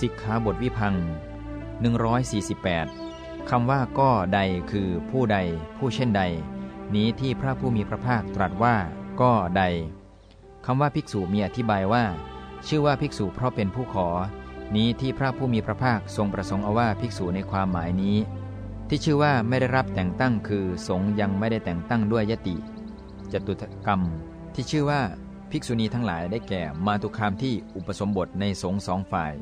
สิกขาบทวิพัง148 คำว่าก็ใดคือผู้ใด ผู้เช่นใด นี้ที่พระผู้มีพระภาคตรัสว่าก็ใด คำว่าภิกษุมีอธิบายว่า ชื่อว่าภิกษุเพราะเป็นผู้ขอ นี้ที่พระผู้มีพระภาคทรงประสงค์เอาว่าภิกษุในความหมายนี้ ที่ชื่อว่าไม่ได้รับแต่งตั้งคือสงยังไม่ได้แต่งตั้งด้วยยติจตุกรรม ที่ชื่อว่าภิกษุณีทั้งหลายได้แก่มาตุคามที่อุปสมบทในสงสองฝ่าย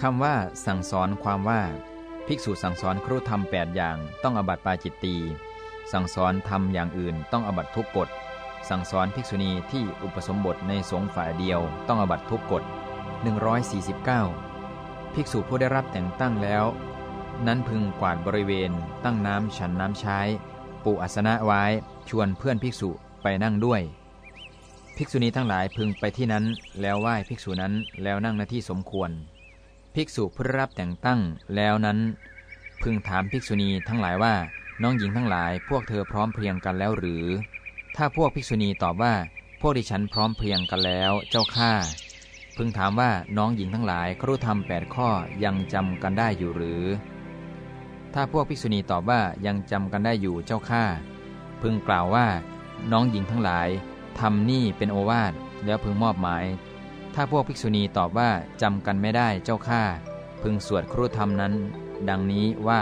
คำว่าสั่งสอนความว่า ภิกษุสั่งสอนครุธรรม8อย่างต้องอบัติปาจิตตีสั่งสอนทำอย่างอื่นต้องอบัตทุกกฎ สั่งสอนภิกษุณีที่อุปสมบทในสงฆ์ฝ่ายเดียวต้องอบัตทุกกฎ 149 ภิกษุผู้ได้รับแต่งตั้งแล้ว นั้นพึงกวาดบริเวณ ตั้งน้ำฉันน้ำใช้ ปูอัสนะไว้ชวนเพื่อนภิกษุไปนั่งด้วย ภิกษุณีทั้งหลายพึงไปที่นั้นแล้วไหว้ภิกษุนั้นแล้วนั่งหน้าที่สมควร ภิกษุผู้รับแต่งตั้งแล้วนั้น พึงถามภิกษุณีทั้งหลายว่าน้องหญิงทั้งหลาย พวกเธอพร้อมเพรียงกันแล้วหรือ ถ้าพวกภิกษุณีตอบว่า พวกดิฉันพร้อมเพรียงกันแล้วเจ้าข้าพึงถามว่าน้องหญิงทั้งหลายครุธรรมแปดข้อยังจำกันได้อยู่หรือ ถ้าพวกภิกษุณีตอบว่ายังจำกันได้อยู่เจ้าข้าพึงกล่าวว่า น้องหญิงทั้งหลายทำนี่เป็นโอวาทแล้วพึงมอบหมาย ถ้าพวกภิกษุณีตอบว่าจำกันไม่ได้เจ้าข้าพึงสวดครุธรรมนั้น ดังนี้ว่า